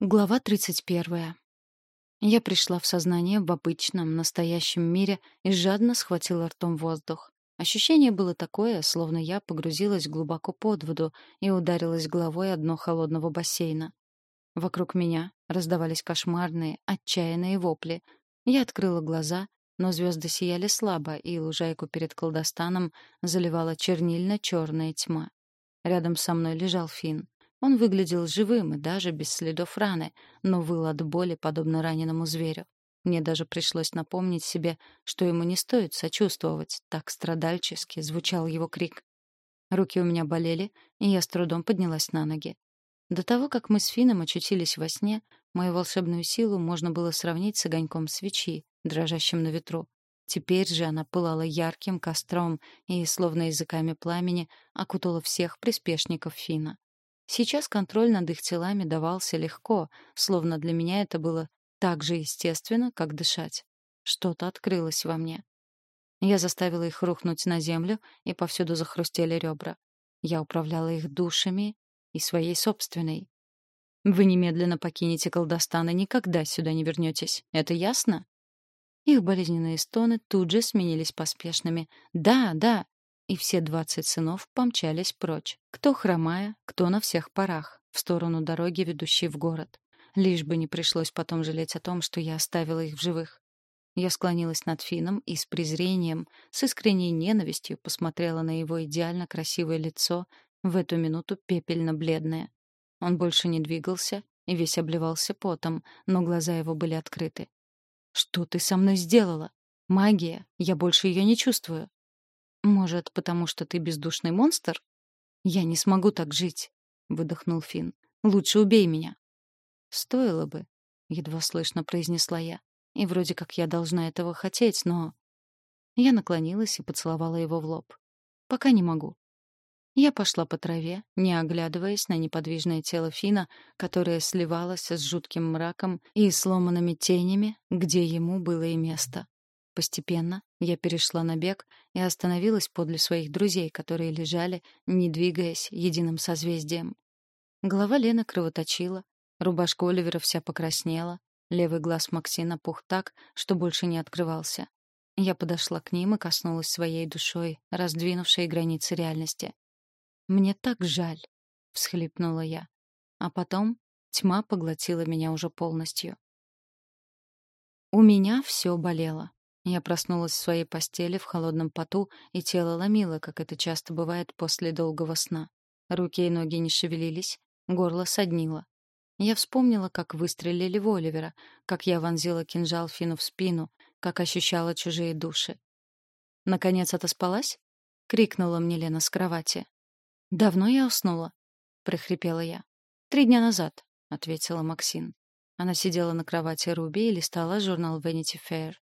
Глава 31. Я пришла в сознание в обычном, настоящем мире и жадно схватила ртом воздух. Ощущение было такое, словно я погрузилась глубоко под воду и ударилась головой о дно холодного бассейна. Вокруг меня раздавались кошмарные, отчаянные вопли. Я открыла глаза, но звезды сияли слабо, и лужайку перед колдостаном заливала чернильно-черная тьма. Рядом со мной лежал Финн. Он выглядел живым и даже без следов раны, но выл от боли, подобно раненому зверю. Мне даже пришлось напомнить себе, что ему не стоит сочувствовать, так страдальчески звучал его крик. Руки у меня болели, и я с трудом поднялась на ноги. До того, как мы с Фином очутились во сне, мою волшебную силу можно было сравнить с огоньком свечи, дрожащим на ветру. Теперь же она пылала ярким костром и, словно языками пламени, окутала всех приспешников Фина. Сейчас контроль над их телами давался легко, словно для меня это было так же естественно, как дышать. Что-то открылось во мне. Я заставила их рухнуть на землю, и повсюду захрустели ребра. Я управляла их душами и своей собственной. Вы немедленно покинете колдостан и никогда сюда не вернетесь. Это ясно? Их болезненные стоны тут же сменились поспешными. «Да, да!» И все двадцать сынов помчались прочь, кто хромая, кто на всех парах, в сторону дороги, ведущей в город. Лишь бы не пришлось потом жалеть о том, что я оставила их в живых. Я склонилась над Фином и с презрением, с искренней ненавистью посмотрела на его идеально красивое лицо, в эту минуту пепельно-бледное. Он больше не двигался и весь обливался потом, но глаза его были открыты. «Что ты со мной сделала? Магия, я больше ее не чувствую». Может, потому что ты бездушный монстр? Я не смогу так жить, выдохнул Фин. Лучше убей меня. Стоило бы, едва слышно произнесла я. И вроде как я должна этого хотеть, но я наклонилась и поцеловала его в лоб. Пока не могу. Я пошла по траве, не оглядываясь на неподвижное тело Фина, которое сливалось с жутким мраком и сломанными тенями, где ему было и место. Постепенно я перешла на бег и остановилась подле своих друзей, которые лежали, не двигаясь, единым созвездием. Голова Лены кровоточила, рубашка Оливера вся покраснела, левый глаз Максина пух так, что больше не открывался. Я подошла к ним и коснулась своей душой, раздвинувшей границы реальности. «Мне так жаль», — всхлипнула я. А потом тьма поглотила меня уже полностью. У меня все болело. Я проснулась в своей постели в холодном поту, и тело ломило, как это часто бывает после долгого сна. Руки и ноги не шевелились, горло соднило. Я вспомнила, как выстрелили в Оливера, как я вонзила кинжал Фину в спину, как ощущала чужие души. «Наконец отоспалась?» — крикнула мне Лена с кровати. «Давно я уснула?» — прохрипела я. «Три дня назад», — ответила Максин. Она сидела на кровати Руби и листала журнал Vanity Fair.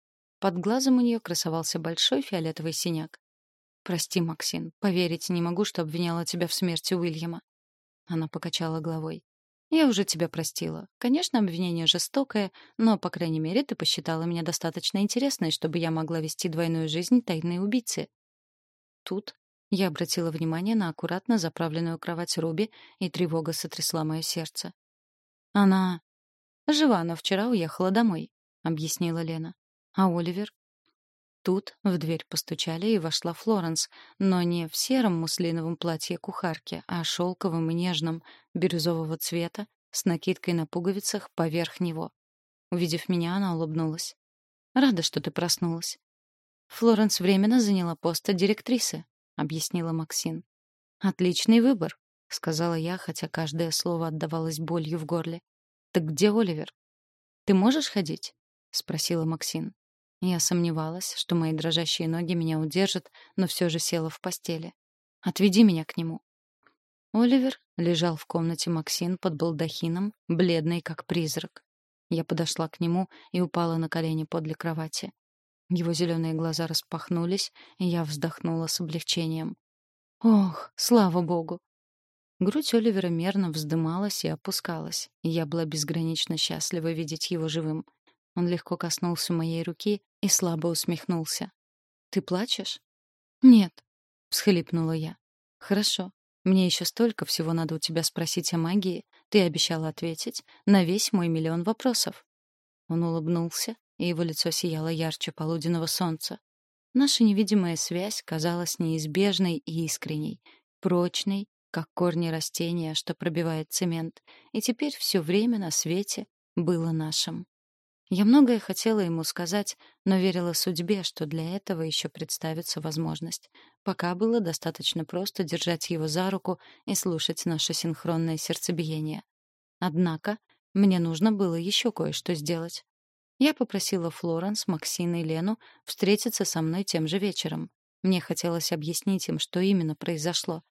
Под глазом у нее красовался большой фиолетовый синяк. «Прости, Максин, поверить не могу, что обвиняла тебя в смерти Уильяма». Она покачала головой. «Я уже тебя простила. Конечно, обвинение жестокое, но, по крайней мере, ты посчитала меня достаточно интересной, чтобы я могла вести двойную жизнь тайной убийцы». Тут я обратила внимание на аккуратно заправленную кровать Руби, и тревога сотрясла мое сердце. «Она жива, но вчера уехала домой», — объяснила Лена. А Оливер? Тут в дверь постучали, и вошла Флоренс, но не в сером муслиновом платье кухарки, а шелковым и нежном, бирюзового цвета, с накидкой на пуговицах поверх него. Увидев меня, она улыбнулась. «Рада, что ты проснулась». «Флоренс временно заняла пост директрисы», — объяснила Максин. «Отличный выбор», — сказала я, хотя каждое слово отдавалось болью в горле. «Так где Оливер?» «Ты можешь ходить?» — спросила Максин. Я сомневалась, что мои дрожащие ноги меня удержат, но все же села в постели. «Отведи меня к нему». Оливер лежал в комнате Максин под балдахином, бледный как призрак. Я подошла к нему и упала на колени подле кровати. Его зеленые глаза распахнулись, и я вздохнула с облегчением. Ох, слава богу. Грудь Оливера мерно вздымалась и опускалась, и я была безгранично счастлива видеть его живым. Он легко коснулся моей руки и слабо усмехнулся. «Ты плачешь?» «Нет», — всхлипнула я. «Хорошо. Мне еще столько всего надо у тебя спросить о магии. Ты обещала ответить на весь мой миллион вопросов. Он улыбнулся, и его лицо сияло ярче полуденного солнца. Наша невидимая связь казалась неизбежной и искренней, прочной, как корни растения, что пробивает цемент, и теперь все время на свете было нашим. Я многое хотела ему сказать, но верила судьбе, что для этого еще представится возможность. Пока было достаточно просто держать его за руку и слушать наше синхронное сердцебиение. Однако мне нужно было еще кое-что сделать. Я попросила Флоренс, Максина и Лену встретиться со мной тем же вечером. Мне хотелось объяснить им, что именно произошло.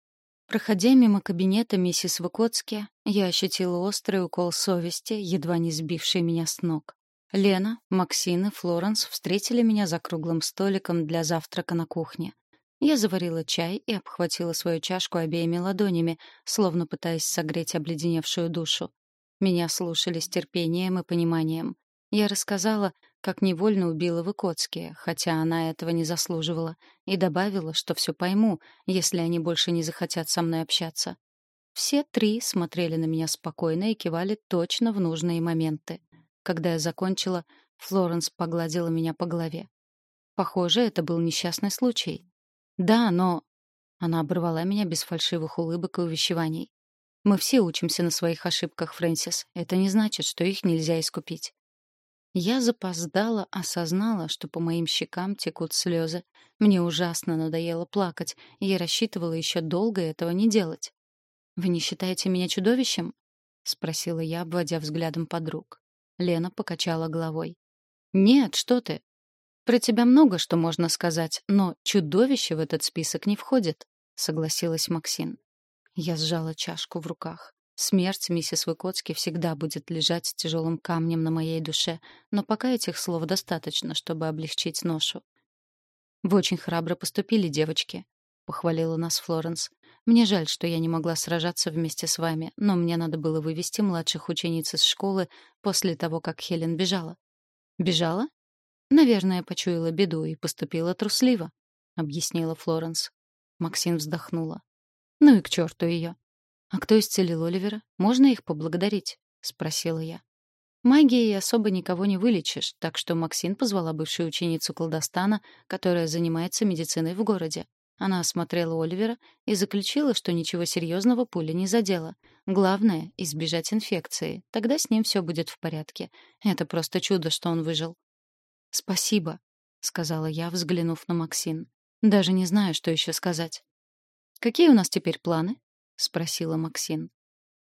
Проходя мимо кабинета миссис Выкоцки, я ощутила острый укол совести, едва не сбивший меня с ног. Лена, Максин и Флоренс встретили меня за круглым столиком для завтрака на кухне. Я заварила чай и обхватила свою чашку обеими ладонями, словно пытаясь согреть обледеневшую душу. Меня слушали с терпением и пониманием. Я рассказала, как невольно убила Выкоцкие, хотя она этого не заслуживала, и добавила, что все пойму, если они больше не захотят со мной общаться. Все три смотрели на меня спокойно и кивали точно в нужные моменты. Когда я закончила, Флоренс погладила меня по голове. Похоже, это был несчастный случай. Да, но... Она оборвала меня без фальшивых улыбок и увещеваний. Мы все учимся на своих ошибках, Фрэнсис. Это не значит, что их нельзя искупить. Я запоздала, осознала, что по моим щекам текут слезы. Мне ужасно надоело плакать, и я рассчитывала еще долго этого не делать. «Вы не считаете меня чудовищем?» — спросила я, обводя взглядом подруг. Лена покачала головой. «Нет, что ты. Про тебя много что можно сказать, но чудовище в этот список не входит», — согласилась Максин. Я сжала чашку в руках. Смерть миссис Выкоцки всегда будет лежать тяжелым камнем на моей душе, но пока этих слов достаточно, чтобы облегчить ношу. «Вы очень храбро поступили, девочки», — похвалила нас Флоренс. Мне жаль, что я не могла сражаться вместе с вами, но мне надо было вывести младших учениц из школы после того, как Хелен бежала. Бежала? Наверное, почуяла беду и поступила трусливо, объяснила Флоренс. Максим вздохнула. Ну и к черту ее. А кто исцелил Оливера? Можно их поблагодарить? спросила я. Магией особо никого не вылечишь, так что Максин позвала бывшую ученицу колдостана, которая занимается медициной в городе. Она осмотрела Оливера и заключила, что ничего серьезного пуля не задела. Главное — избежать инфекции. Тогда с ним все будет в порядке. Это просто чудо, что он выжил. «Спасибо», — сказала я, взглянув на Максин. «Даже не знаю, что еще сказать». «Какие у нас теперь планы?» — спросила Максин.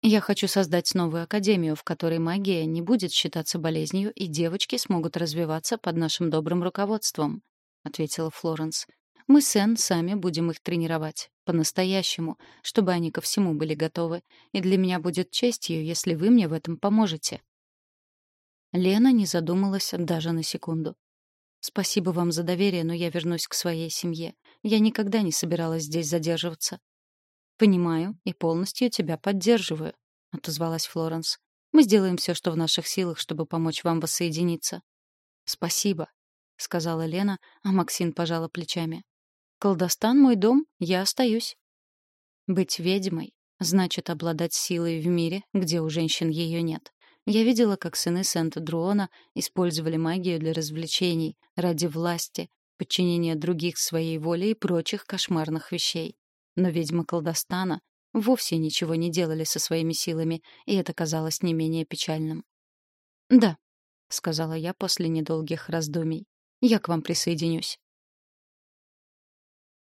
«Я хочу создать новую академию, в которой магия не будет считаться болезнью, и девочки смогут развиваться под нашим добрым руководством», — ответила Флоренс. Мы с Энн сами будем их тренировать. По-настоящему, чтобы они ко всему были готовы. И для меня будет честью, если вы мне в этом поможете. Лена не задумалась даже на секунду. «Спасибо вам за доверие, но я вернусь к своей семье. Я никогда не собиралась здесь задерживаться». «Понимаю и полностью тебя поддерживаю», — отозвалась Флоренс. «Мы сделаем все, что в наших силах, чтобы помочь вам воссоединиться». «Спасибо», — сказала Лена, а Максин пожала плечами. Колдостан мой дом, я остаюсь. Быть ведьмой значит обладать силой в мире, где у женщин ее нет. Я видела, как сыны Сент-Друона использовали магию для развлечений, ради власти, подчинения других своей воле и прочих кошмарных вещей. Но ведьмы колдостана вовсе ничего не делали со своими силами, и это казалось не менее печальным. «Да», — сказала я после недолгих раздумий, — «я к вам присоединюсь».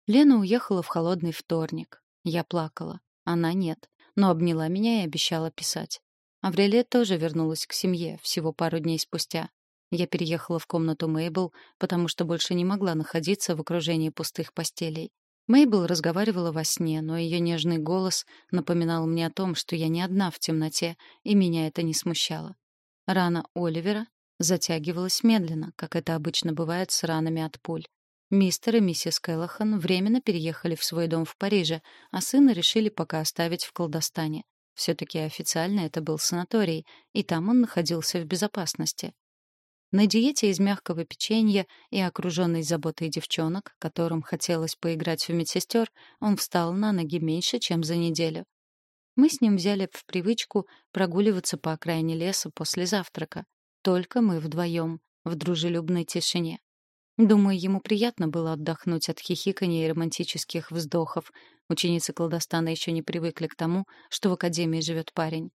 Лена уехала в холодный вторник. Я плакала. Она нет, но обняла меня и обещала писать. Аврелия тоже вернулась к семье всего пару дней спустя. Я переехала в комнату Мейбл, потому что больше не могла находиться в окружении пустых постелей. Мейбл разговаривала во сне, но ее нежный голос напоминал мне о том, что я не одна в темноте, и меня это не смущало. Рана Оливера затягивалась медленно, как это обычно бывает с ранами от пуль. Мистер и миссис Келлахан временно переехали в свой дом в Париже, а сына решили пока оставить в Колдостане. Все-таки официально это был санаторий, и там он находился в безопасности. На диете из мягкого печенья и окруженный заботой девчонок, которым хотелось поиграть в медсестер, он встал на ноги меньше, чем за неделю. Мы с ним взяли в привычку прогуливаться по окраине леса после завтрака. Только мы вдвоем, в дружелюбной тишине. Думаю, ему приятно было отдохнуть от хихикания и романтических вздохов. Ученицы кладостана еще не привыкли к тому, что в академии живет парень.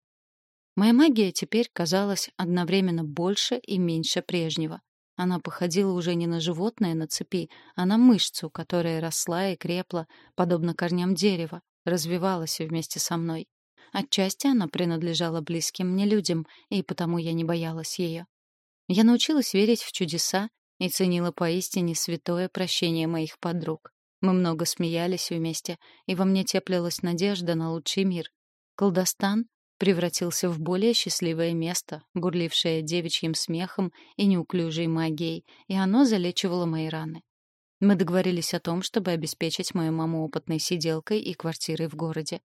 Моя магия теперь казалась одновременно больше и меньше прежнего. Она походила уже не на животное на цепи, а на мышцу, которая росла и крепла, подобно корням дерева, развивалась вместе со мной. Отчасти она принадлежала близким мне людям, и потому я не боялась ее. Я научилась верить в чудеса и ценила поистине святое прощение моих подруг. Мы много смеялись вместе, и во мне теплилась надежда на лучший мир. Колдостан превратился в более счастливое место, бурлившее девичьим смехом и неуклюжей магией, и оно залечивало мои раны. Мы договорились о том, чтобы обеспечить мою маму опытной сиделкой и квартирой в городе.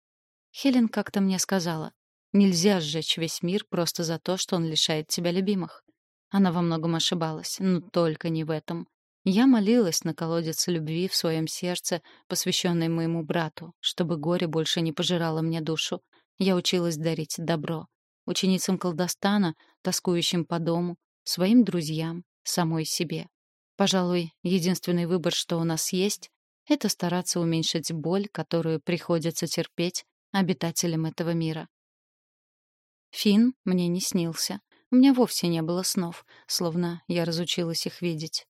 Хелен как-то мне сказала, нельзя сжечь весь мир просто за то, что он лишает тебя любимых. Она во многом ошибалась, но только не в этом. Я молилась на колодец любви в своем сердце, посвященной моему брату, чтобы горе больше не пожирало мне душу. Я училась дарить добро. Ученицам колдостана, тоскующим по дому, своим друзьям, самой себе. Пожалуй, единственный выбор, что у нас есть, это стараться уменьшить боль, которую приходится терпеть обитателям этого мира. Фин мне не снился. У меня вовсе не было снов, словно я разучилась их видеть.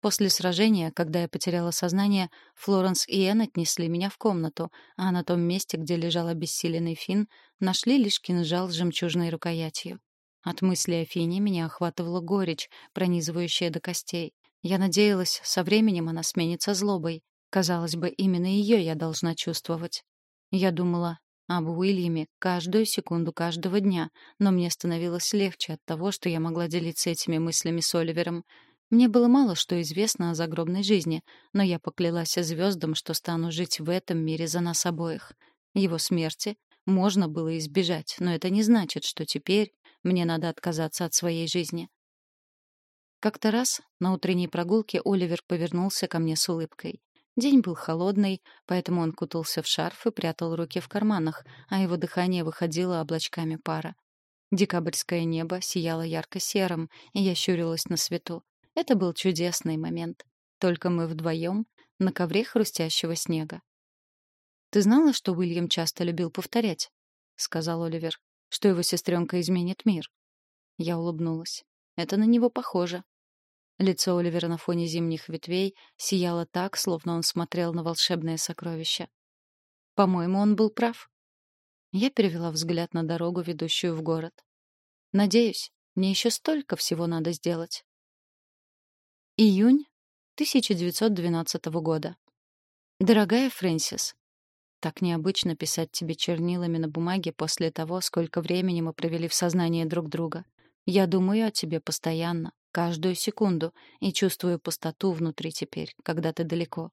После сражения, когда я потеряла сознание, Флоренс и Энн отнесли меня в комнату, а на том месте, где лежал обессиленный Финн, нашли лишь кинжал с жемчужной рукоятью. От мысли о Фине меня охватывала горечь, пронизывающая до костей. Я надеялась, со временем она сменится злобой. Казалось бы, именно ее я должна чувствовать. Я думала, об Уильяме каждую секунду каждого дня, но мне становилось легче от того, что я могла делиться этими мыслями с Оливером. Мне было мало что известно о загробной жизни, но я поклялась звездам, что стану жить в этом мире за нас обоих. Его смерти можно было избежать, но это не значит, что теперь мне надо отказаться от своей жизни. Как-то раз на утренней прогулке Оливер повернулся ко мне с улыбкой. День был холодный, поэтому он кутался в шарф и прятал руки в карманах, а его дыхание выходило облачками пара. Декабрьское небо сияло ярко-серым, и я щурилась на свету. Это был чудесный момент. Только мы вдвоем на ковре хрустящего снега. «Ты знала, что Уильям часто любил повторять?» — сказал Оливер. «Что его сестренка изменит мир?» Я улыбнулась. «Это на него похоже. Лицо Оливера на фоне зимних ветвей сияло так, словно он смотрел на волшебное сокровище. По-моему, он был прав. Я перевела взгляд на дорогу, ведущую в город. Надеюсь, мне еще столько всего надо сделать. Июнь 1912 года. Дорогая Фрэнсис, так необычно писать тебе чернилами на бумаге после того, сколько времени мы провели в сознании друг друга. Я думаю о тебе постоянно, каждую секунду, и чувствую пустоту внутри теперь, когда ты далеко.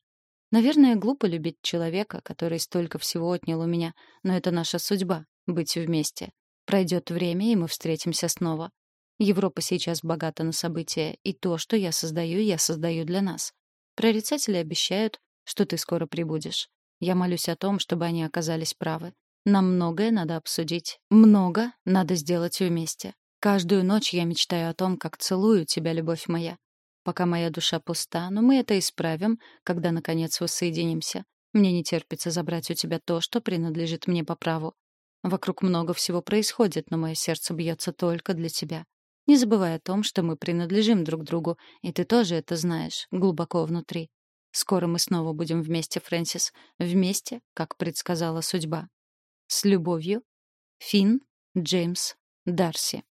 Наверное, глупо любить человека, который столько всего отнял у меня, но это наша судьба — быть вместе. Пройдет время, и мы встретимся снова. Европа сейчас богата на события, и то, что я создаю, я создаю для нас. Прорицатели обещают, что ты скоро прибудешь. Я молюсь о том, чтобы они оказались правы. Нам многое надо обсудить, много надо сделать вместе. Каждую ночь я мечтаю о том, как целую тебя, любовь моя. Пока моя душа пуста, но мы это исправим, когда, наконец, воссоединимся. Мне не терпится забрать у тебя то, что принадлежит мне по праву. Вокруг много всего происходит, но мое сердце бьется только для тебя. Не забывай о том, что мы принадлежим друг другу, и ты тоже это знаешь, глубоко внутри. Скоро мы снова будем вместе, Фрэнсис, вместе, как предсказала судьба. С любовью, Финн Джеймс Дарси.